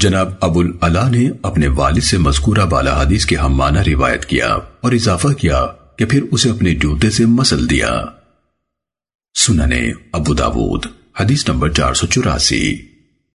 جناب ابو العلا نے اپنے والد سے مذکورہ بالا حدیث کے ہم معنی روایت کیا اور اضافہ کیا کہ پھر اسے اپنے جوتے سے مسل دیا۔ سننے ابو داود، حدیث نمبر چار سو چوراسی۔